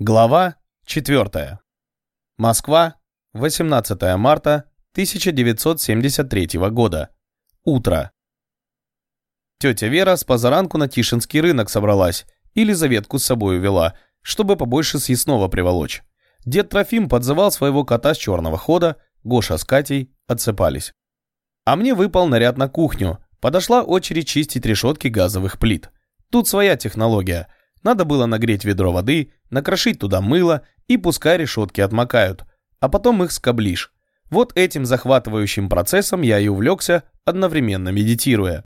Глава 4. Москва, 18 марта 1973 года. Утро. Тетя Вера с позаранку на Тишинский рынок собралась и Лизаветку с собой увела, чтобы побольше съестного приволочь. Дед Трофим подзывал своего кота с черного хода, Гоша с Катей отсыпались. А мне выпал наряд на кухню, подошла очередь чистить решетки газовых плит. Тут своя технология – надо было нагреть ведро воды, накрошить туда мыло и пускай решетки отмокают, а потом их скоблишь. Вот этим захватывающим процессом я и увлекся, одновременно медитируя.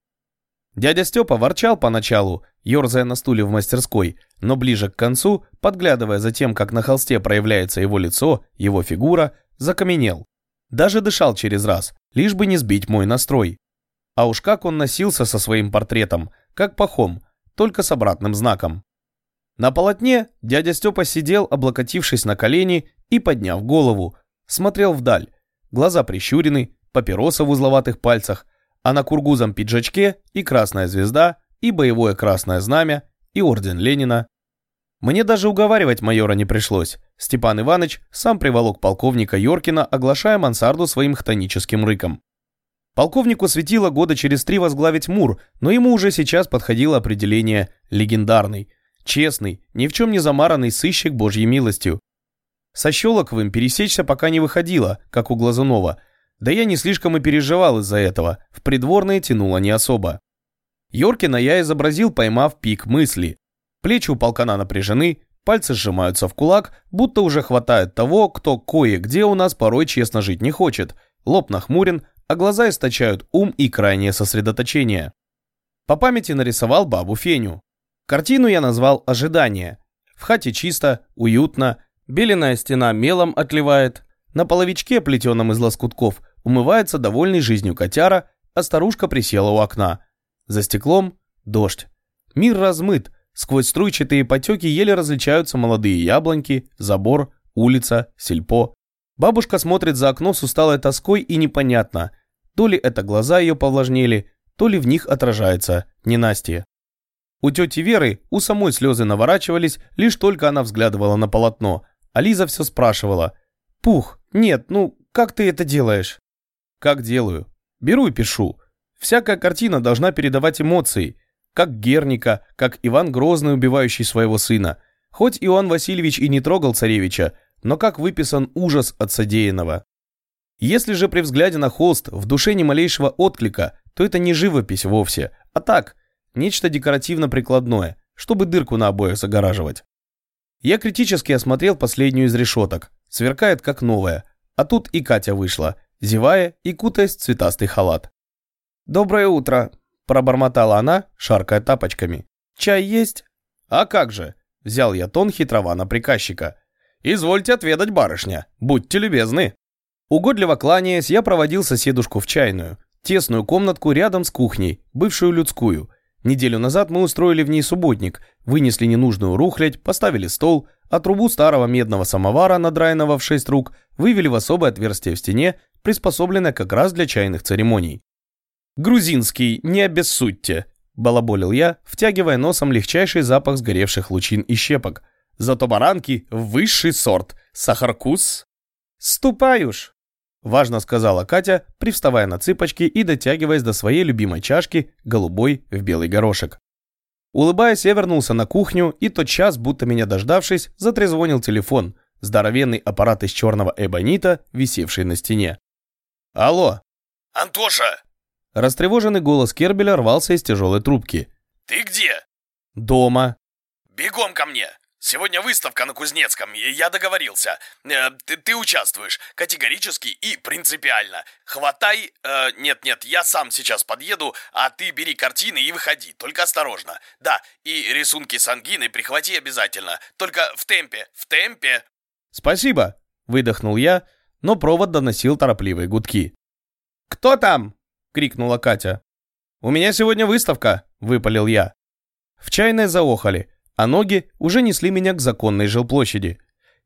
Дядя Степа ворчал поначалу, ерзая на стуле в мастерской, но ближе к концу, подглядывая за тем, как на холсте проявляется его лицо, его фигура, закаменел. Даже дышал через раз, лишь бы не сбить мой настрой. А уж как он носился со своим портретом, как пахом, только с обратным знаком. На полотне дядя Степа сидел, облокотившись на колени и подняв голову, смотрел вдаль, глаза прищурены, папироса в узловатых пальцах, а на кургузом пиджачке и красная звезда, и боевое красное знамя, и орден Ленина. Мне даже уговаривать майора не пришлось. Степан Иванович сам приволок полковника Йоркина, оглашая мансарду своим хтоническим рыком. Полковнику светило года через три возглавить МУР, но ему уже сейчас подходило определение «легендарный», Честный, ни в чем не замаранный сыщик божьей милостью. Со Щелоковым пересечься пока не выходило, как у Глазунова. Да я не слишком и переживал из-за этого, в придворные тянуло не особо. Йоркина я изобразил, поймав пик мысли. Плечи у полкана напряжены, пальцы сжимаются в кулак, будто уже хватает того, кто кое-где у нас порой честно жить не хочет. Лоб нахмурен, а глаза источают ум и крайнее сосредоточение. По памяти нарисовал бабу Феню. Картину я назвал «Ожидание». В хате чисто, уютно, беленая стена мелом отливает, на половичке, плетеном из лоскутков, умывается довольный жизнью котяра, а старушка присела у окна. За стеклом дождь. Мир размыт, сквозь струйчатые потеки еле различаются молодые яблоньки, забор, улица, сельпо. Бабушка смотрит за окно с усталой тоской и непонятно, то ли это глаза ее повлажнели, то ли в них отражается ненастье. У тети Веры у самой слезы наворачивались, лишь только она взглядывала на полотно, а все спрашивала. «Пух, нет, ну, как ты это делаешь?» «Как делаю? Беру и пишу. Всякая картина должна передавать эмоции. Как Герника, как Иван Грозный, убивающий своего сына. Хоть Иоанн Васильевич и не трогал царевича, но как выписан ужас от содеянного. Если же при взгляде на холст в душе ни малейшего отклика, то это не живопись вовсе, а так, Нечто декоративно-прикладное, чтобы дырку на обоях загораживать. Я критически осмотрел последнюю из решеток. Сверкает как новая. А тут и Катя вышла, зевая и кутаясь в цветастый халат. «Доброе утро», – пробормотала она, шаркая тапочками. «Чай есть?» «А как же?» – взял я тон хитрована приказчика. «Извольте отведать, барышня, будьте любезны». Угодливо кланяясь, я проводил соседушку в чайную, тесную комнатку рядом с кухней, бывшую людскую – Неделю назад мы устроили в ней субботник, вынесли ненужную рухлядь, поставили стол, а трубу старого медного самовара, надраенного в шесть рук, вывели в особое отверстие в стене, приспособленное как раз для чайных церемоний. «Грузинский, не обессудьте», – балаболил я, втягивая носом легчайший запах сгоревших лучин и щепок. «Зато баранки – высший сорт. Сахаркус?» «Ступай уж!» Важно сказала Катя, привставая на цыпочки и дотягиваясь до своей любимой чашки, голубой в белый горошек. Улыбаясь, я вернулся на кухню и тот час, будто меня дождавшись, затрезвонил телефон, здоровенный аппарат из черного эбонита, висевший на стене. «Алло!» «Антоша!» Растревоженный голос Кербеля рвался из тяжелой трубки. «Ты где?» «Дома». «Бегом ко мне!» Сегодня выставка на Кузнецком, я договорился. Э, ты, ты участвуешь категорически и принципиально. Хватай... Э, нет-нет, я сам сейчас подъеду, а ты бери картины и выходи, только осторожно. Да, и рисунки с ангиной прихвати обязательно, только в темпе, в темпе. Спасибо, выдохнул я, но провод доносил торопливые гудки. «Кто там?» — крикнула Катя. «У меня сегодня выставка», — выпалил я. В чайной заохали — а ноги уже несли меня к законной жилплощади.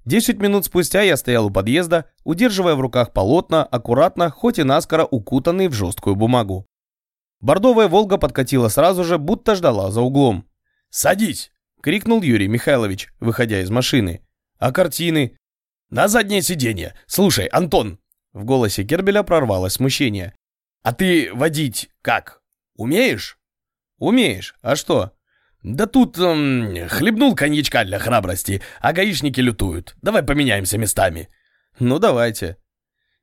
Десять минут спустя я стоял у подъезда, удерживая в руках полотна, аккуратно, хоть и наскоро укутанные в жесткую бумагу. Бордовая «Волга» подкатила сразу же, будто ждала за углом. «Садись!» — крикнул Юрий Михайлович, выходя из машины. А картины? На заднее сиденье. Слушай, Антон. В голосе Кербеля прорвалось смущение. А ты водить как? Умеешь? Умеешь. А что? Да тут эм, хлебнул коньячка для храбрости, а гаишники лютуют. Давай поменяемся местами. Ну давайте.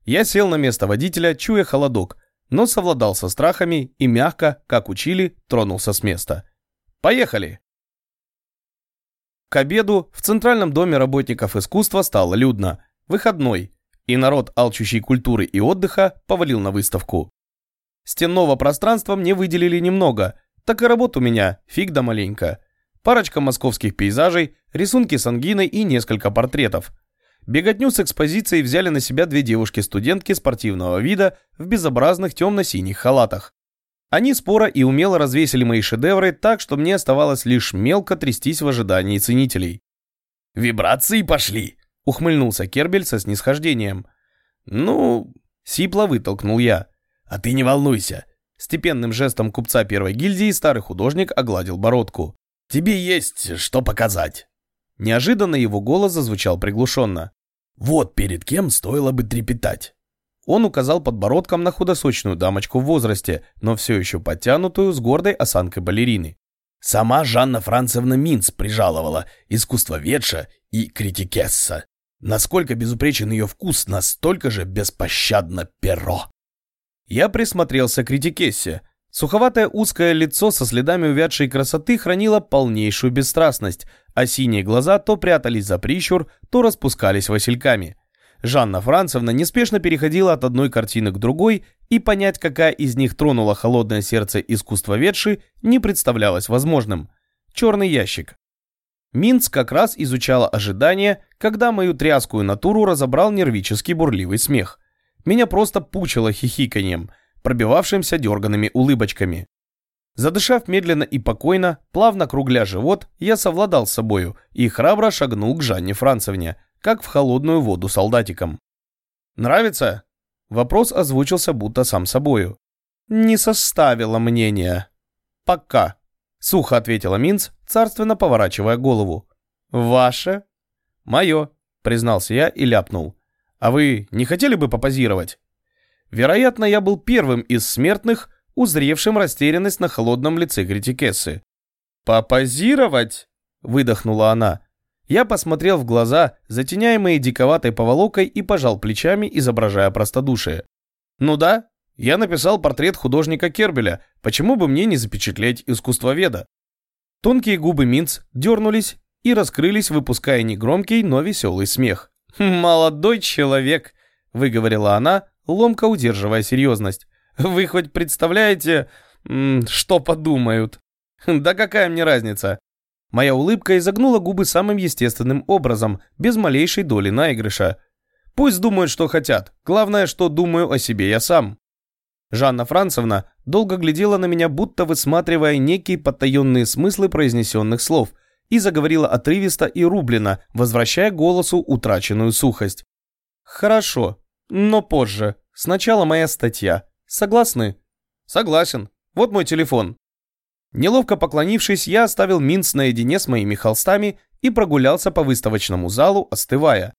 Я сел на место водителя, чуя холодок, но совладал со страхами и мягко, как учили, тронулся с места. Поехали! К обеду в Центральном доме работников искусства стало людно. Выходной. И народ, алчущий культуры и отдыха, повалил на выставку. Стенного пространства мне выделили немного, так и работ у меня фиг да маленько. Парочка московских пейзажей, рисунки с ангиной и несколько портретов. Беготню с экспозицией взяли на себя две девушки-студентки спортивного вида в безобразных темно-синих халатах. Они споро и умело развесили мои шедевры так, что мне оставалось лишь мелко трястись в ожидании ценителей. «Вибрации пошли!» — ухмыльнулся Кербель со снисхождением. «Ну...» — сипло вытолкнул я. «А ты не волнуйся!» Степенным жестом купца первой гильдии старый художник огладил бородку. «Тебе есть что показать!» Неожиданно его голос зазвучал приглушенно. Вот перед кем стоило бы трепетать. Он указал подбородком на худосочную дамочку в возрасте, но все еще подтянутую с гордой осанкой балерины. Сама Жанна Францевна Минц прижаловала искусство ветша и критикесса. Насколько безупречен ее вкус, настолько же беспощадно перо. Я присмотрелся к критикессе. Суховатое узкое лицо со следами увядшей красоты хранило полнейшую бесстрастность, а синие глаза то прятались за прищур, то распускались васильками. Жанна Францевна неспешно переходила от одной картины к другой, и понять, какая из них тронула холодное сердце искусствоведши, не представлялось возможным. Черный ящик. Минц как раз изучала ожидания, когда мою тряскую натуру разобрал нервический бурливый смех. Меня просто пучило хихиканьем, пробивавшимся дерганными улыбочками. Задышав медленно и покойно, плавно кругля живот, я совладал с собою и храбро шагнул к Жанне Францевне, как в холодную воду солдатиком. «Нравится?» Вопрос озвучился будто сам собою. «Не составило мнения». «Пока», — сухо ответила Минц, царственно поворачивая голову. «Ваше?» «Мое», — признался я и ляпнул. «А вы не хотели бы попозировать?» Вероятно, я был первым из смертных, узревшим растерянность на холодном лице критикессы. «Попозировать?» – выдохнула она. Я посмотрел в глаза, затеняемые диковатой поволокой, и пожал плечами, изображая простодушие. «Ну да, я написал портрет художника Кербеля, почему бы мне не запечатлеть искусствоведа?» Тонкие губы Минц дернулись и раскрылись, выпуская негромкий, но веселый смех. «Молодой человек», — выговорила она, ломко удерживая серьезность. Вы хоть представляете, что подумают? Да какая мне разница? Моя улыбка изогнула губы самым естественным образом, без малейшей доли наигрыша. Пусть думают, что хотят. Главное, что думаю о себе я сам. Жанна Францевна долго глядела на меня, будто высматривая некие потаенные смыслы произнесенных слов, и заговорила отрывисто и рублено, возвращая голосу утраченную сухость. «Хорошо, но позже. Сначала моя статья. Согласны? Согласен. Вот мой телефон. Неловко поклонившись, я оставил Минц наедине с моими холстами и прогулялся по выставочному залу, остывая.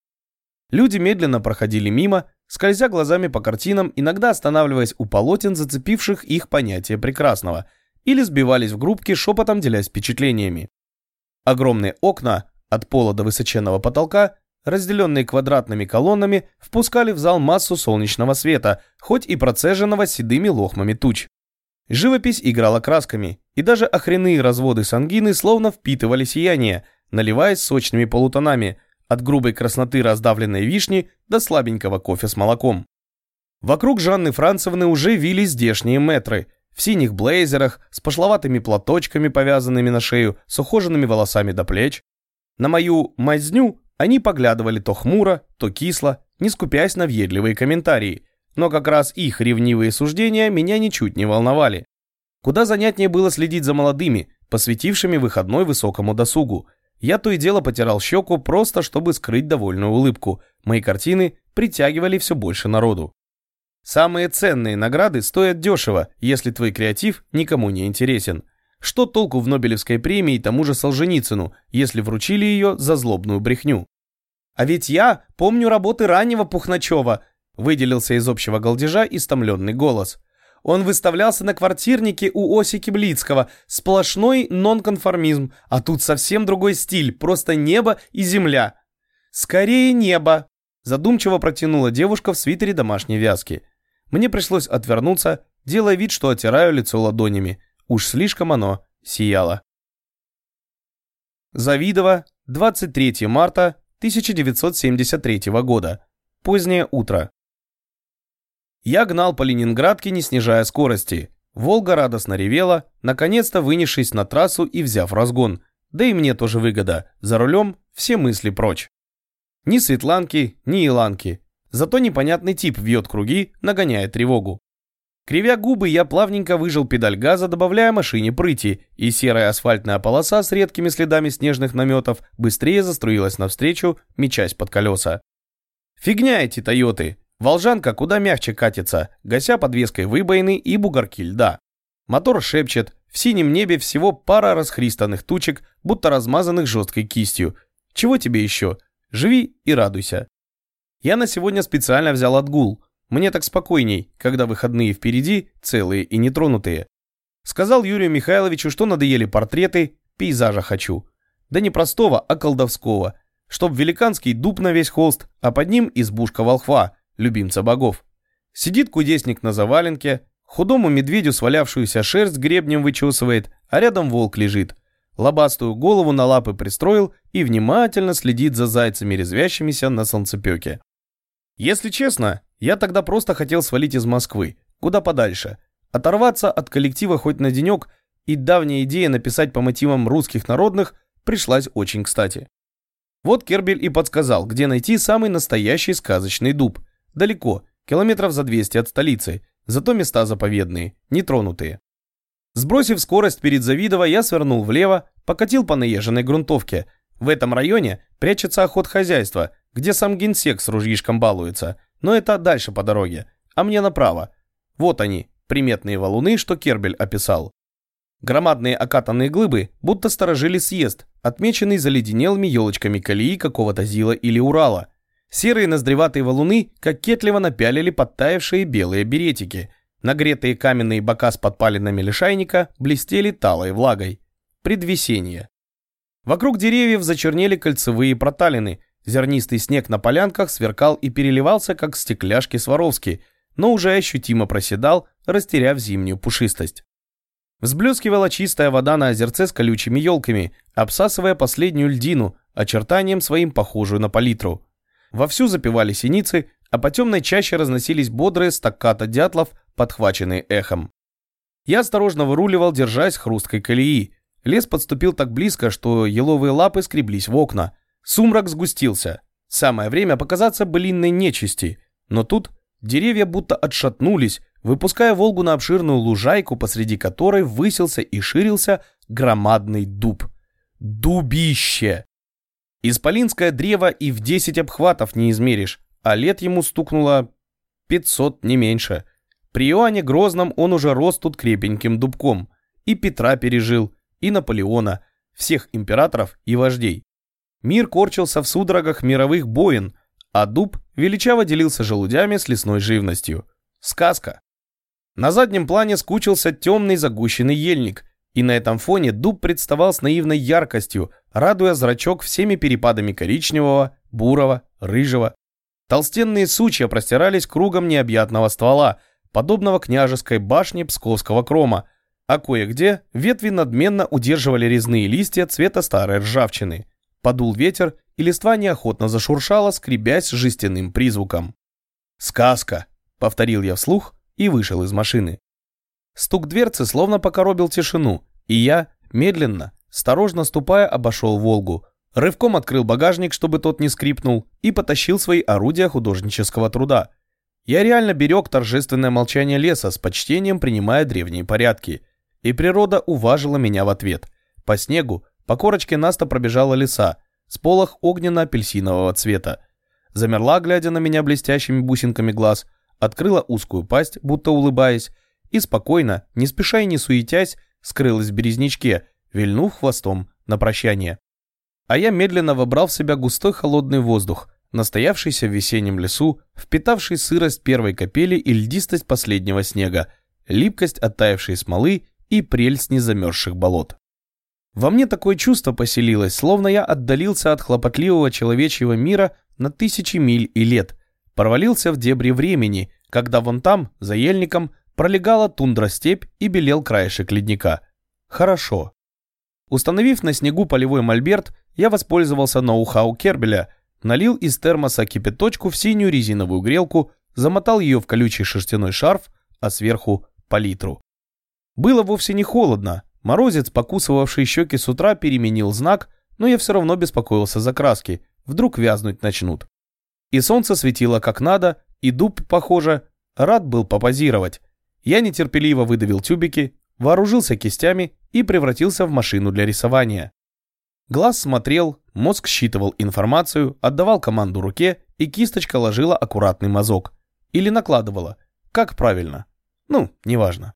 Люди медленно проходили мимо, скользя глазами по картинам, иногда останавливаясь у полотен, зацепивших их понятие прекрасного, или сбивались в группки, шепотом делясь впечатлениями. Огромные окна, от пола до высоченного потолка, разделенные квадратными колоннами, впускали в зал массу солнечного света, хоть и процеженного седыми лохмами туч. Живопись играла красками, и даже охренные разводы сангины словно впитывали сияние, наливаясь сочными полутонами, от грубой красноты раздавленной вишни до слабенького кофе с молоком. Вокруг Жанны Францевны уже вились здешние метры, в синих блейзерах, с пошловатыми платочками, повязанными на шею, с ухоженными волосами до плеч. На мою мазню они поглядывали то хмуро, то кисло, не скупясь на въедливые комментарии, но как раз их ревнивые суждения меня ничуть не волновали. Куда занятнее было следить за молодыми, посвятившими выходной высокому досугу. Я то и дело потирал щеку, просто чтобы скрыть довольную улыбку. Мои картины притягивали все больше народу. Самые ценные награды стоят дешево, если твой креатив никому не интересен. Что толку в Нобелевской премии тому же Солженицыну, если вручили ее за злобную брехню? А ведь я помню работы раннего Пухначева, выделился из общего голдежа истомленный голос. Он выставлялся на квартирнике у Осики Блицкого. Сплошной нонконформизм. А тут совсем другой стиль. Просто небо и земля. «Скорее небо!» Задумчиво протянула девушка в свитере домашней вязки. Мне пришлось отвернуться, делая вид, что отираю лицо ладонями. Уж слишком оно сияло. Завидово, 23 марта 1973 года. Позднее утро. Я гнал по Ленинградке, не снижая скорости. Волга радостно ревела, наконец-то вынесшись на трассу и взяв разгон. Да и мне тоже выгода. За рулем все мысли прочь. Ни Светланки, ни Иланки. Зато непонятный тип вьет круги, нагоняя тревогу. Кривя губы, я плавненько выжил педаль газа, добавляя машине прыти, и серая асфальтная полоса с редкими следами снежных наметов быстрее заструилась навстречу, мечась под колеса. Фигня эти Тойоты. Волжанка куда мягче катится, гася подвеской выбоины и бугорки льда. Мотор шепчет, в синем небе всего пара расхристанных тучек, будто размазанных жесткой кистью. Чего тебе еще? Живи и радуйся. Я на сегодня специально взял отгул. Мне так спокойней, когда выходные впереди, целые и нетронутые. Сказал Юрию Михайловичу, что надоели портреты, пейзажа хочу. Да не простого, а колдовского. Чтоб великанский дуб на весь холст, а под ним избушка волхва – любимца богов. Сидит кудесник на заваленке, худому медведю свалявшуюся шерсть гребнем вычесывает, а рядом волк лежит. Лобастую голову на лапы пристроил и внимательно следит за зайцами, резвящимися на солнцепеке. Если честно, я тогда просто хотел свалить из Москвы, куда подальше, оторваться от коллектива хоть на денек, и давняя идея написать по мотивам русских народных пришлась очень кстати. Вот Кербель и подсказал, где найти самый настоящий сказочный дуб – Далеко, километров за 200 от столицы, зато места заповедные, нетронутые. Сбросив скорость перед Завидово, я свернул влево, покатил по наезженной грунтовке. В этом районе прячется охотхозяйство, где сам генсек с ружьишком балуется, но это дальше по дороге, а мне направо. Вот они, приметные валуны, что Кербель описал. Громадные окатанные глыбы будто сторожили съезд, отмеченный заледенелыми елочками колеи какого-то Зила или Урала. Серые ноздреватые валуны кокетливо напялили подтаявшие белые беретики. Нагретые каменные бока с подпалинами лишайника блестели талой влагой. Предвесенье. Вокруг деревьев зачернели кольцевые проталины. Зернистый снег на полянках сверкал и переливался, как стекляшки Сваровски, но уже ощутимо проседал, растеряв зимнюю пушистость. Взблескивала чистая вода на озерце с колючими елками, обсасывая последнюю льдину, очертанием своим похожую на палитру. Вовсю запевали синицы, а по темной чаще разносились бодрые стаккато дятлов, подхваченные эхом. Я осторожно выруливал, держась хрусткой колеи. Лес подступил так близко, что еловые лапы скреблись в окна. Сумрак сгустился. Самое время показаться былинной нечисти. Но тут деревья будто отшатнулись, выпуская Волгу на обширную лужайку, посреди которой высился и ширился громадный дуб. Дубище! Исполинское древо и в 10 обхватов не измеришь, а лет ему стукнуло 500, не меньше. При Иоанне Грозном он уже рос тут крепеньким дубком. И Петра пережил, и Наполеона, всех императоров и вождей. Мир корчился в судорогах мировых боин, а дуб величаво делился желудями с лесной живностью. Сказка. На заднем плане скучился темный загущенный ельник, и на этом фоне дуб представал с наивной яркостью, радуя зрачок всеми перепадами коричневого, бурого, рыжего. Толстенные сучья простирались кругом необъятного ствола, подобного княжеской башне псковского крома, а кое-где ветви надменно удерживали резные листья цвета старой ржавчины. Подул ветер, и листва неохотно зашуршала, скребясь жестяным призвуком. «Сказка!» — повторил я вслух и вышел из машины. Стук дверцы словно покоробил тишину, и я, медленно, осторожно ступая, обошел «Волгу». Рывком открыл багажник, чтобы тот не скрипнул, и потащил свои орудия художнического труда. Я реально берег торжественное молчание леса с почтением, принимая древние порядки. И природа уважила меня в ответ. По снегу, по корочке Наста пробежала леса, с полох огненно-апельсинового цвета. Замерла, глядя на меня блестящими бусинками глаз, открыла узкую пасть, будто улыбаясь, и спокойно, не спеша и не суетясь, скрылась в березничке, вильнув хвостом на прощание. а я медленно вобрал в себя густой холодный воздух, настоявшийся в весеннем лесу, впитавший сырость первой капели и льдистость последнего снега, липкость оттаившей смолы и прельсть незамерзших болот. Во мне такое чувство поселилось, словно я отдалился от хлопотливого человечьего мира на тысячи миль и лет, провалился в дебри времени, когда вон там, за ельником, пролегала тундра-степь и белел краешек ледника. Хорошо. Установив на снегу полевой мольберт, я воспользовался ноу-хау Кербеля, налил из термоса кипяточку в синюю резиновую грелку, замотал ее в колючий шерстяной шарф, а сверху палитру. Было вовсе не холодно, морозец, покусывавший щеки с утра, переменил знак, но я все равно беспокоился за краски, вдруг вязнуть начнут. И солнце светило как надо, и дуб, похоже, рад был попозировать. Я нетерпеливо выдавил тюбики, вооружился кистями и превратился в машину для рисования. Глаз смотрел, мозг считывал информацию, отдавал команду руке, и кисточка ложила аккуратный мазок. Или накладывала. Как правильно? Ну, неважно.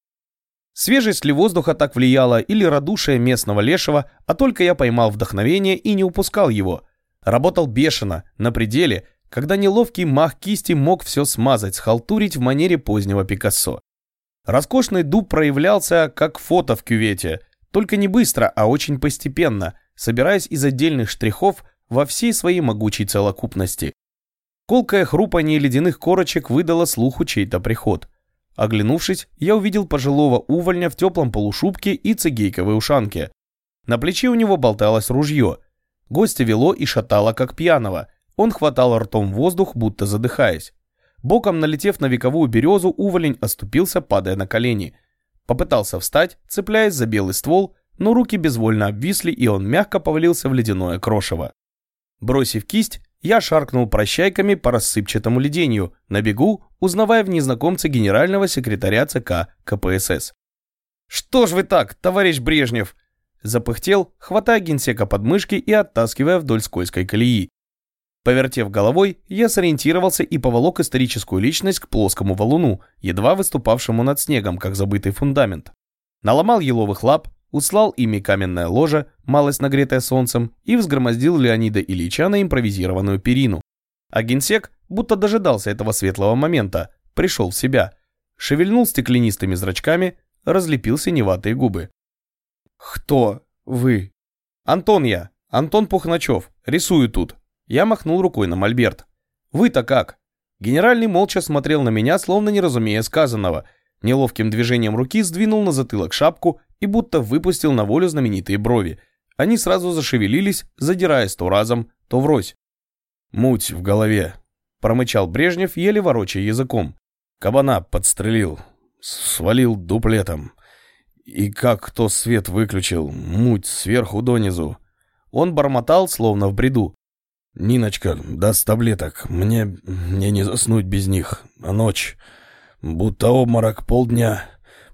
Свежесть ли воздуха так влияла, или радушие местного лешего, а только я поймал вдохновение и не упускал его. Работал бешено, на пределе, когда неловкий мах кисти мог все смазать, схалтурить в манере позднего Пикассо. Роскошный дуб проявлялся, как фото в кювете, только не быстро, а очень постепенно, собираясь из отдельных штрихов во всей своей могучей целокупности. Колкое хрупание ледяных корочек выдало слуху чей-то приход – Оглянувшись, я увидел пожилого увольня в теплом полушубке и цигейковой ушанке. На плече у него болталось ружье. Гостя вело и шатало, как пьяного. Он хватал ртом воздух, будто задыхаясь. Боком налетев на вековую березу, уволень оступился, падая на колени. Попытался встать, цепляясь за белый ствол, но руки безвольно обвисли, и он мягко повалился в ледяное крошево. Бросив кисть, я шаркнул прощайками по рассыпчатому леденью, на бегу, узнавая в незнакомце генерального секретаря ЦК КПСС. «Что ж вы так, товарищ Брежнев?» Запыхтел, хватая генсека под мышки и оттаскивая вдоль скользкой колеи. Повертев головой, я сориентировался и поволок историческую личность к плоскому валуну, едва выступавшему над снегом, как забытый фундамент. Наломал еловых лап, услал ими каменное ложе, малость нагретое солнцем, и взгромоздил Леонида Ильича на импровизированную перину. А генсек, будто дожидался этого светлого момента, пришел в себя, шевельнул стеклянистыми зрачками, разлепил синеватые губы. «Кто вы?» «Антон я, Антон Пухначев, рисую тут». Я махнул рукой на мольберт. «Вы-то как?» Генеральный молча смотрел на меня, словно не разумея сказанного. Неловким движением руки сдвинул на затылок шапку и будто выпустил на волю знаменитые брови. Они сразу зашевелились, задираясь то разом, то врозь. «Муть в голове», — промычал Брежнев, еле ворочая языком. «Кабана подстрелил, свалил дуплетом. И как кто свет выключил, муть сверху донизу». Он бормотал, словно в бреду. «Ниночка, даст таблеток. Мне... мне не заснуть без них. А ночь... будто обморок полдня.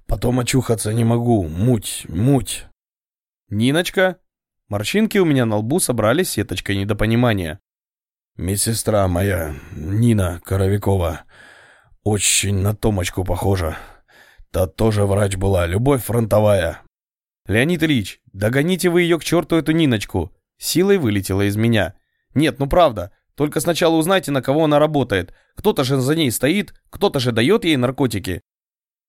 Потом очухаться не могу. Муть, муть. Ниночка? Морщинки у меня на лбу собрались сеточкой недопонимания. Медсестра моя, Нина Коровикова, очень на Томочку похожа. Та тоже врач была, любовь фронтовая. Леонид Ильич, догоните вы ее к черту, эту Ниночку. Силой вылетела из меня. Нет, ну правда, только сначала узнайте, на кого она работает. Кто-то же за ней стоит, кто-то же дает ей наркотики.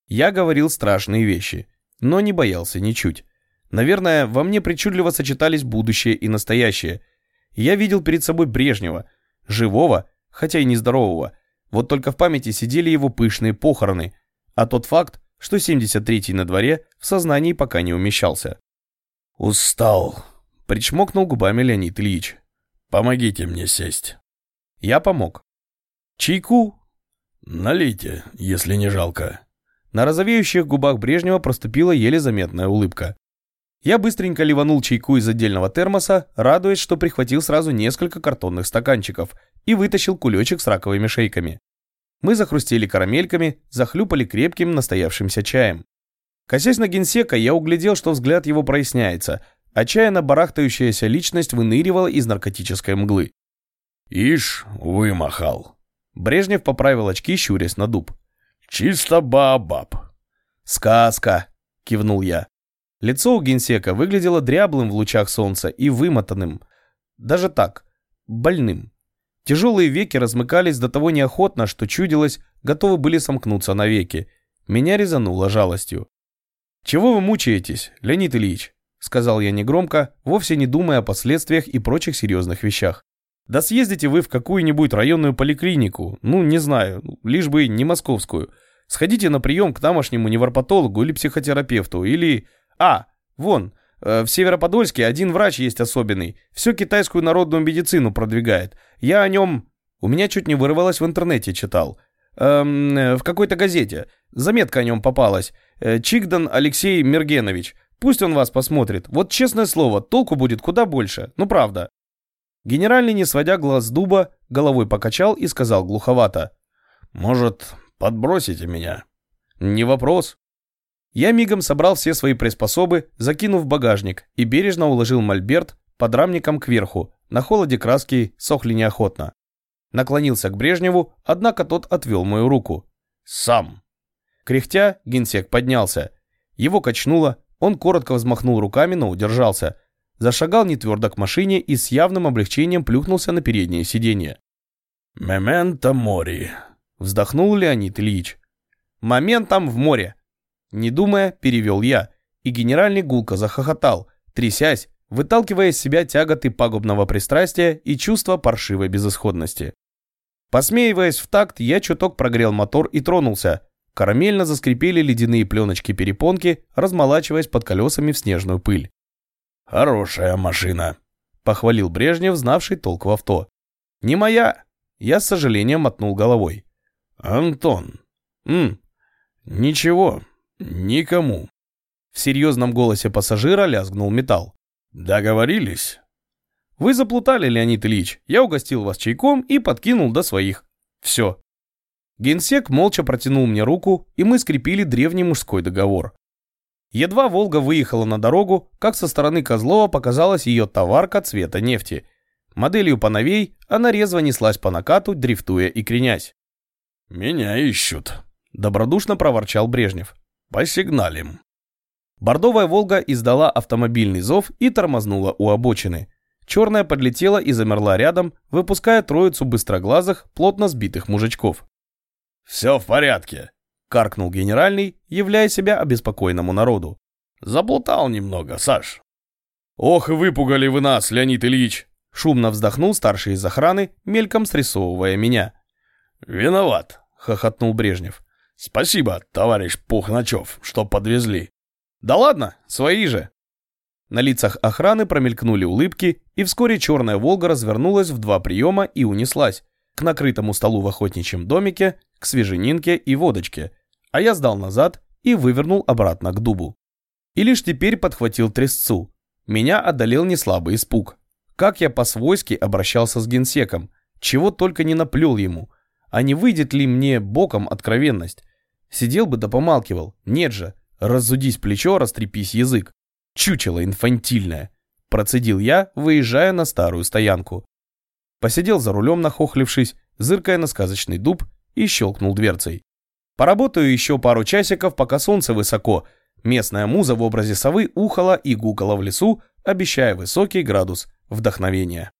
Я говорил страшные вещи, но не боялся ничуть. Наверное, во мне причудливо сочетались будущее и настоящее. Я видел перед собой Брежнева, живого, хотя и нездорового. Вот только в памяти сидели его пышные похороны, а тот факт, что 73-й на дворе, в сознании пока не умещался. «Устал», — причмокнул губами Леонид Ильич. «Помогите мне сесть». Я помог. «Чайку?» «Налейте, если не жалко». На розовеющих губах Брежнева проступила еле заметная улыбка. Я быстренько ливанул чайку из отдельного термоса, радуясь, что прихватил сразу несколько картонных стаканчиков и вытащил кулечек с раковыми шейками. Мы захрустели карамельками, захлюпали крепким настоявшимся чаем. Косясь на генсека, я углядел, что взгляд его проясняется, отчаянно барахтающаяся личность выныривала из наркотической мглы. «Ишь, вымахал!» Брежнев поправил очки, щурясь на дуб. «Чисто баобаб». «Сказка», — кивнул я. Лицо у генсека выглядело дряблым в лучах солнца и вымотанным. Даже так, больным. Тяжелые веки размыкались до того неохотно, что чудилось, готовы были сомкнуться навеки. Меня резануло жалостью. «Чего вы мучаетесь, Леонид Ильич?» — сказал я негромко, вовсе не думая о последствиях и прочих серьезных вещах. «Да съездите вы в какую-нибудь районную поликлинику, ну, не знаю, лишь бы не московскую. Сходите на прием к тамошнему невропатологу или психотерапевту, или... А, вон, э, в Североподольске один врач есть особенный, всю китайскую народную медицину продвигает. Я о нем... У меня чуть не вырвалось в интернете читал. Эм, э, в какой-то газете. Заметка о нем попалась. Э, Чигдан Алексей Мергенович. Пусть он вас посмотрит. Вот честное слово, толку будет куда больше. Ну правда. Генеральный, не сводя глаз с дуба, головой покачал и сказал глуховато. «Может, Подбросите меня. Не вопрос. Я мигом собрал все свои приспособы, закинув багажник, и бережно уложил мольберт под рамником кверху. На холоде краски сохли неохотно. Наклонился к Брежневу, однако тот отвел мою руку. «Сам!» Кряхтя, генсек поднялся. Его качнуло, он коротко взмахнул руками, но удержался. Зашагал нетвердо к машине и с явным облегчением плюхнулся на переднее сиденье. «Мементо мори», Вздохнул Леонид Ильич. Моментом в море. Не думая, перевел я. И генеральный гулко захохотал, трясясь, выталкивая из себя тяготы пагубного пристрастия и чувство паршивой безысходности. Посмеиваясь в такт, я чуток прогрел мотор и тронулся. Карамельно заскрипели ледяные пленочки перепонки, размолачиваясь под колесами в снежную пыль. «Хорошая машина», — похвалил Брежнев, знавший толк в авто. «Не моя», — я с сожалением мотнул головой. «Антон, м, ничего, никому». В серьезном голосе пассажира лязгнул металл. «Договорились?» «Вы заплутали, Леонид Ильич. Я угостил вас чайком и подкинул до своих. Все». Генсек молча протянул мне руку, и мы скрепили древний мужской договор. Едва «Волга» выехала на дорогу, как со стороны Козлова показалась ее товарка цвета нефти. Моделью поновей она резво неслась по накату, дрифтуя и кренясь. «Меня ищут», — добродушно проворчал Брежнев. «Посигналим». Бордовая «Волга» издала автомобильный зов и тормознула у обочины. Черная подлетела и замерла рядом, выпуская троицу быстроглазых, плотно сбитых мужичков. «Все в порядке», — каркнул генеральный, являя себя обеспокоенному народу. «Заплутал немного, Саш». «Ох, и выпугали вы нас, Леонид Ильич!» Шумно вздохнул старший из охраны, мельком срисовывая меня. «Виноват», хохотнул Брежнев. Спасибо, товарищ Пухначев, что подвезли. Да ладно, свои же. На лицах охраны промелькнули улыбки, и вскоре черная «Волга» развернулась в два приема и унеслась. К накрытому столу в охотничьем домике, к свеженинке и водочке. А я сдал назад и вывернул обратно к дубу. И лишь теперь подхватил трясцу. Меня одолел неслабый испуг. Как я по-свойски обращался с генсеком, чего только не наплел ему – а не выйдет ли мне боком откровенность? Сидел бы да помалкивал. Нет же. Разудись плечо, растрепись язык. Чучело инфантильное. Процедил я, выезжая на старую стоянку. Посидел за рулем, нахохлившись, зыркая на сказочный дуб и щелкнул дверцей. Поработаю еще пару часиков, пока солнце высоко. Местная муза в образе совы ухала и гукала в лесу, обещая высокий градус вдохновения.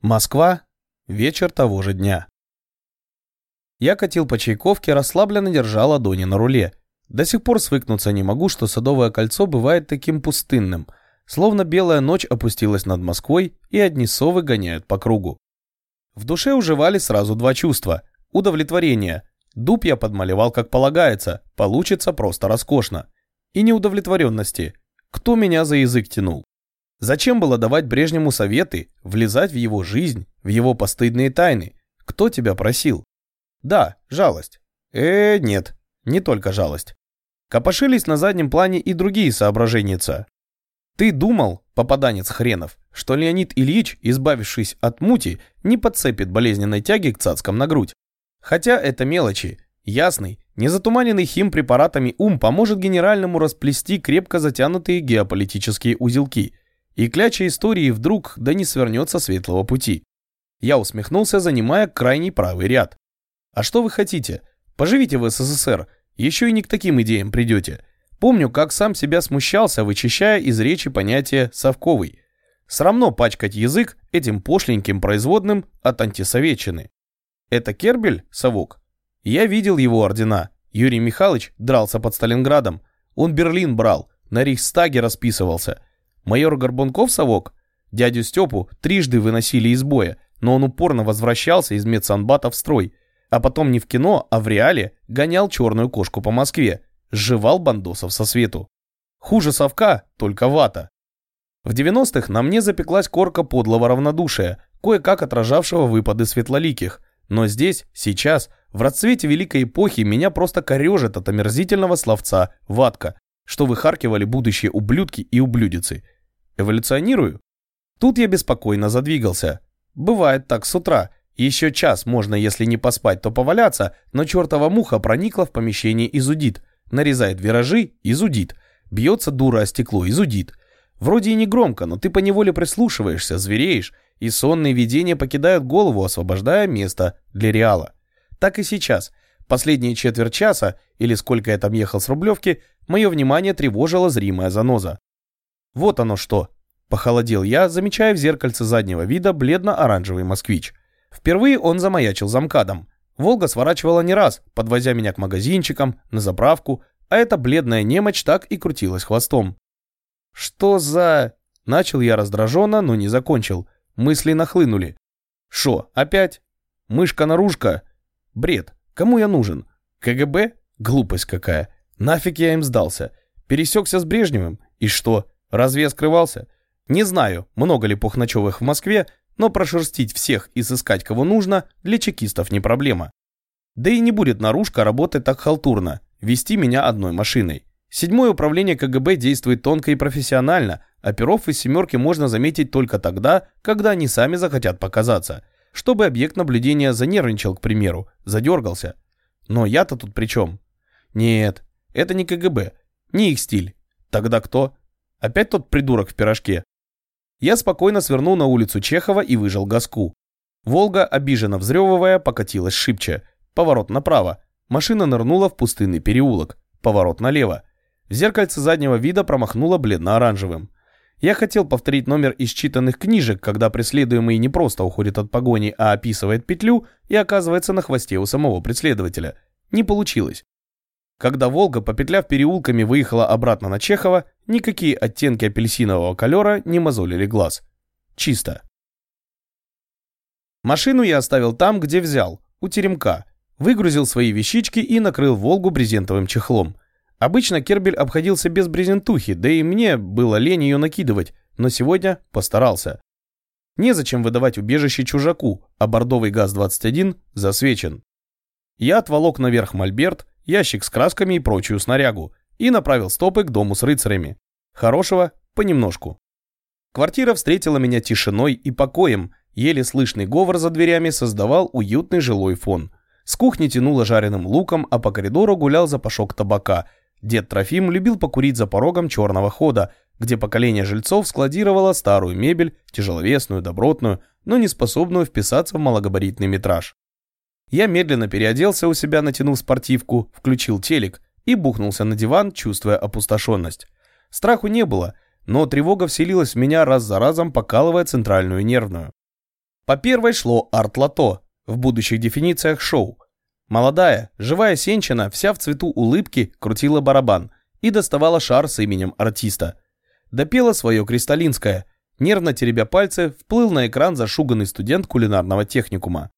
Москва, Вечер того же дня. Я катил по Чайковке, расслабленно держа ладони на руле. До сих пор свыкнуться не могу, что Садовое кольцо бывает таким пустынным, словно белая ночь опустилась над Москвой и одни совы гоняют по кругу. В душе уживали сразу два чувства. Удовлетворение. Дуб я подмалевал как полагается, получится просто роскошно. И неудовлетворенности. Кто меня за язык тянул? Зачем было давать Брежнему советы, влезать в его жизнь, в его постыдные тайны? Кто тебя просил? Да, жалость. Э, нет, не только жалость. Копошились на заднем плане и другие соображения. Ты думал, попаданец хренов, что Леонид Ильич, избавившись от мути, не подцепит болезненной тяги к цацкам на грудь? Хотя это мелочи. Ясный, незатуманенный химпрепаратами ум поможет генеральному расплести крепко затянутые геополитические узелки – и кляча истории вдруг да не свернется светлого пути. Я усмехнулся, занимая крайний правый ряд. А что вы хотите? Поживите в СССР, еще и не к таким идеям придете. Помню, как сам себя смущался, вычищая из речи понятие «совковый». Срамно пачкать язык этим пошленьким производным от антисоветчины. Это Кербель, совок? Я видел его ордена. Юрий Михайлович дрался под Сталинградом. Он Берлин брал, на Рейхстаге расписывался. Майор Горбунков совок? Дядю Степу трижды выносили из боя, но он упорно возвращался из медсанбата в строй. А потом не в кино, а в реале гонял черную кошку по Москве. Сживал бандосов со свету. Хуже совка, только вата. В 90-х на мне запеклась корка подлого равнодушия, кое-как отражавшего выпады светлоликих. Но здесь, сейчас, в расцвете великой эпохи меня просто корежит от омерзительного словца «ватка», что выхаркивали будущие ублюдки и ублюдицы. Эволюционирую? Тут я беспокойно задвигался. Бывает так с утра. Еще час можно, если не поспать, то поваляться, но чертова муха проникла в помещение и зудит. Нарезает виражи и зудит. Бьется дура о стекло и зудит. Вроде и не громко, но ты поневоле прислушиваешься, звереешь, и сонные видения покидают голову, освобождая место для реала. Так и сейчас. Последние четверть часа, или сколько я там ехал с Рублевки, мое внимание тревожила зримая заноза. Вот оно что. Похолодел я, замечая в зеркальце заднего вида бледно-оранжевый москвич. Впервые он замаячил замкадом. Волга сворачивала не раз, подвозя меня к магазинчикам, на заправку, а эта бледная немочь так и крутилась хвостом. «Что за...» Начал я раздраженно, но не закончил. Мысли нахлынули. «Шо, опять? Мышка-наружка? Бред. Кому я нужен? КГБ? Глупость какая. Нафиг я им сдался? Пересекся с Брежневым? И что, разве я скрывался? Не знаю, много ли Пухначевых в Москве, но прошерстить всех и сыскать кого нужно для чекистов не проблема. Да и не будет наружка работать так халтурно, вести меня одной машиной. Седьмое управление КГБ действует тонко и профессионально, а перов из семерки можно заметить только тогда, когда они сами захотят показаться. Чтобы объект наблюдения занервничал, к примеру, задергался. Но я-то тут при чем? Нет, это не КГБ, не их стиль. Тогда кто? Опять тот придурок в пирожке? Я спокойно свернул на улицу Чехова и выжал газку. Волга, обиженно взрёвывая, покатилась шибче. Поворот направо. Машина нырнула в пустынный переулок. Поворот налево. Зеркальце заднего вида промахнуло бледно-оранжевым. Я хотел повторить номер из читанных книжек, когда преследуемый не просто уходит от погони, а описывает петлю и оказывается на хвосте у самого преследователя. Не получилось. Когда «Волга», попетляв переулками, выехала обратно на Чехова, никакие оттенки апельсинового колера не мозолили глаз. Чисто. Машину я оставил там, где взял, у теремка. Выгрузил свои вещички и накрыл «Волгу» брезентовым чехлом. Обычно Кербель обходился без брезентухи, да и мне было лень ее накидывать, но сегодня постарался. Незачем выдавать убежище чужаку, а бордовый ГАЗ-21 засвечен. Я отволок наверх мольберт, ящик с красками и прочую снарягу и направил стопы к дому с рыцарями. Хорошего понемножку. Квартира встретила меня тишиной и покоем, еле слышный говор за дверями создавал уютный жилой фон. С кухни тянуло жареным луком, а по коридору гулял запашок табака. Дед Трофим любил покурить за порогом черного хода, где поколение жильцов складировало старую мебель, тяжеловесную, добротную, но не способную вписаться в малогабаритный метраж. Я медленно переоделся у себя, натянув спортивку, включил телек и бухнулся на диван, чувствуя опустошенность. Страху не было, но тревога вселилась в меня раз за разом, покалывая центральную нервную. По первой шло арт-лото, в будущих дефинициях шоу. Молодая, живая сенчина, вся в цвету улыбки, крутила барабан и доставала шар с именем артиста. Допела свое кристаллинское. Нервно теребя пальцы, вплыл на экран зашуганный студент кулинарного техникума.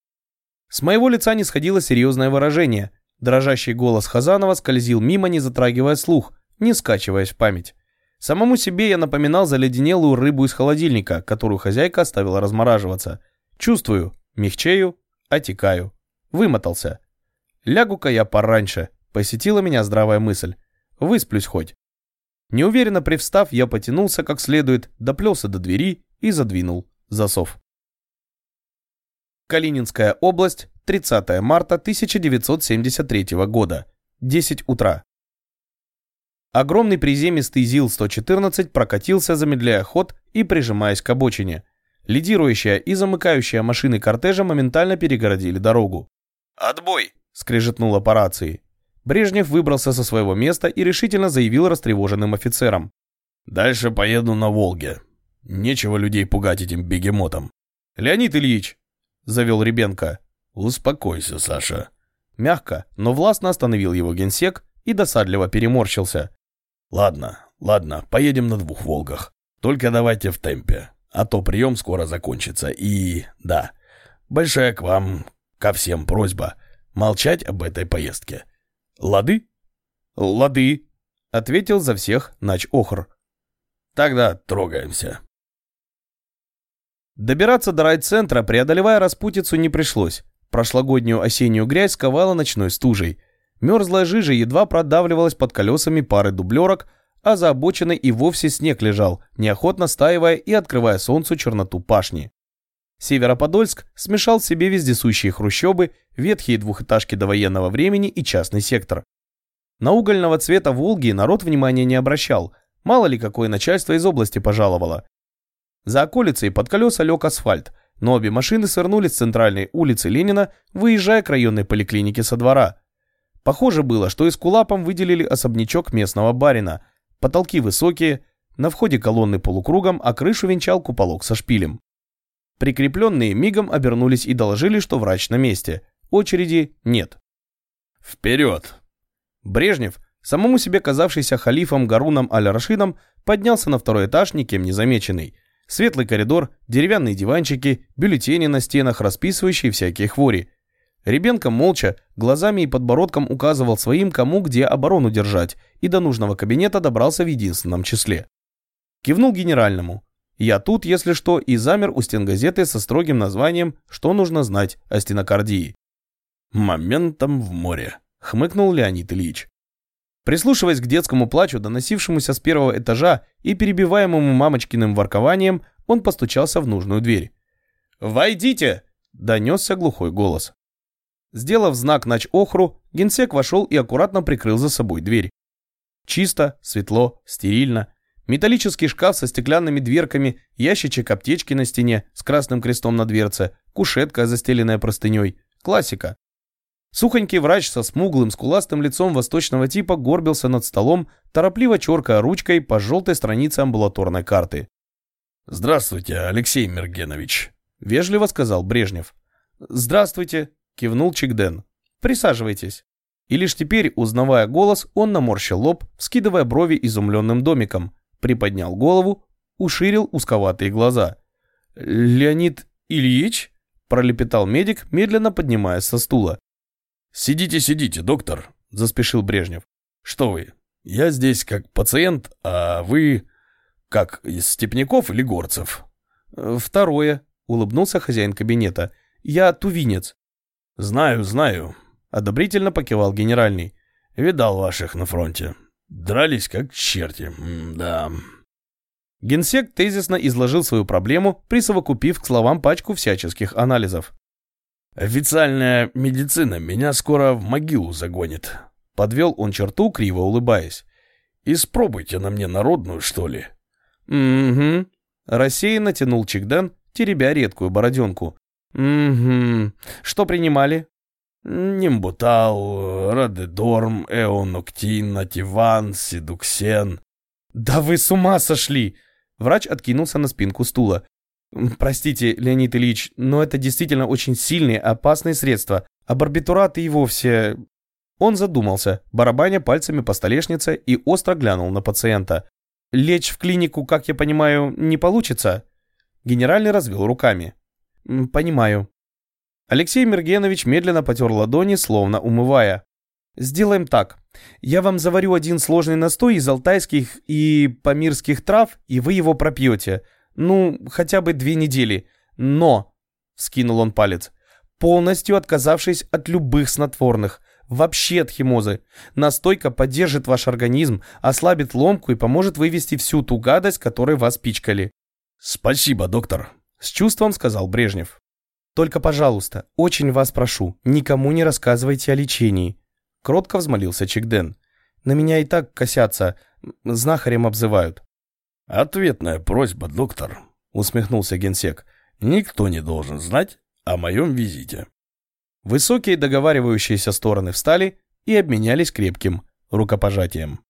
С моего лица не сходило серьезное выражение. Дрожащий голос Хазанова скользил мимо, не затрагивая слух, не скачиваясь в память. Самому себе я напоминал заледенелую рыбу из холодильника, которую хозяйка оставила размораживаться. Чувствую, мягчею, отекаю. Вымотался. Лягу-ка я пораньше, посетила меня здравая мысль. Высплюсь хоть. Неуверенно привстав, я потянулся как следует, доплелся до двери и задвинул засов. Калининская область, 30 марта 1973 года, 10 утра. Огромный приземистый ЗИЛ-114 прокатился, замедляя ход и прижимаясь к обочине. Лидирующая и замыкающая машины кортежа моментально перегородили дорогу. «Отбой!» – скрежетнуло по рации. Брежнев выбрался со своего места и решительно заявил растревоженным офицерам. «Дальше поеду на Волге. Нечего людей пугать этим бегемотом. Леонид Ильич, завел Ребенко. Успокойся, Саша. Мягко, но властно остановил его генсек и досадливо переморщился. Ладно, ладно, поедем на двух «Волгах». Только давайте в темпе, а то прием скоро закончится. И, да, большая к вам, ко всем просьба молчать об этой поездке. Лады? Лады, ответил за всех Нач Охр. Тогда трогаемся. Добираться до райцентра, преодолевая распутицу, не пришлось. Прошлогоднюю осеннюю грязь сковала ночной стужей. Мерзлая жижа едва продавливалась под колесами пары дублерок, а за обочиной и вовсе снег лежал, неохотно стаивая и открывая солнцу черноту пашни. Североподольск смешал в себе вездесущие хрущобы, ветхие двухэтажки до военного времени и частный сектор. На угольного цвета «Волги» народ внимания не обращал, мало ли какое начальство из области пожаловало. За околицей под колеса лег асфальт, но обе машины свернули с центральной улицы Ленина, выезжая к районной поликлинике со двора. Похоже было, что из кулапом выделили особнячок местного барина. Потолки высокие, на входе колонны полукругом, а крышу венчал куполок со шпилем. Прикрепленные мигом обернулись и доложили, что врач на месте. Очереди нет. «Вперед!» Брежнев, самому себе казавшийся халифом Гаруном Аль-Рашидом, поднялся на второй этаж, никем не замеченный. Светлый коридор, деревянные диванчики, бюллетени на стенах, расписывающие всякие хвори. Ребенка молча, глазами и подбородком указывал своим, кому где оборону держать, и до нужного кабинета добрался в единственном числе. Кивнул генеральному. Я тут, если что, и замер у стен газеты со строгим названием «Что нужно знать о стенокардии». «Моментом в море», — хмыкнул Леонид Ильич. Прислушиваясь к детскому плачу, доносившемуся с первого этажа и перебиваемому мамочкиным воркованием, он постучался в нужную дверь. «Войдите!» – донесся глухой голос. Сделав знак нач охру, генсек вошел и аккуратно прикрыл за собой дверь. Чисто, светло, стерильно. Металлический шкаф со стеклянными дверками, ящичек аптечки на стене с красным крестом на дверце, кушетка, застеленная простыней. Классика. Сухонький врач со смуглым, скуластым лицом восточного типа горбился над столом, торопливо черкая ручкой по желтой странице амбулаторной карты. «Здравствуйте, Алексей Мергенович», — вежливо сказал Брежнев. «Здравствуйте», — кивнул Чигден. «Присаживайтесь». И лишь теперь, узнавая голос, он наморщил лоб, вскидывая брови изумленным домиком, приподнял голову, уширил узковатые глаза. «Леонид Ильич?» – пролепетал медик, медленно поднимаясь со стула. «Сидите, сидите, доктор», — заспешил Брежнев. «Что вы? Я здесь как пациент, а вы как из степняков или горцев?» «Второе», — улыбнулся хозяин кабинета. «Я тувинец». «Знаю, знаю», — одобрительно покивал генеральный. «Видал ваших на фронте. Дрались как черти, да». Генсек тезисно изложил свою проблему, присовокупив к словам пачку всяческих анализов. «Официальная медицина меня скоро в могилу загонит», — подвел он черту, криво улыбаясь. «Испробуйте на мне народную, что ли». «Угу», — рассеянно тянул Чигдан, теребя редкую бороденку. «Угу. Что принимали?» «Нимбутал, Радедорм, Эоноктин, Нативан, Сидуксен». «Да вы с ума сошли!» Врач откинулся на спинку стула. Простите, Леонид Ильич, но это действительно очень сильные, опасные средства, а барбитураты и вовсе... Он задумался, барабаня пальцами по столешнице и остро глянул на пациента. «Лечь в клинику, как я понимаю, не получится?» Генеральный развел руками. «Понимаю». Алексей Мергенович медленно потер ладони, словно умывая. «Сделаем так. Я вам заварю один сложный настой из алтайских и памирских трав, и вы его пропьете. Ну, хотя бы две недели. Но, скинул он палец, полностью отказавшись от любых снотворных, вообще от химозы. Настойка поддержит ваш организм, ослабит ломку и поможет вывести всю ту гадость, которой вас пичкали. Спасибо, доктор, с чувством сказал Брежнев. Только, пожалуйста, очень вас прошу, никому не рассказывайте о лечении. Кротко взмолился Чикден. На меня и так косятся, знахарем обзывают. «Ответная просьба, доктор», — усмехнулся генсек. «Никто не должен знать о моем визите». Высокие договаривающиеся стороны встали и обменялись крепким рукопожатием.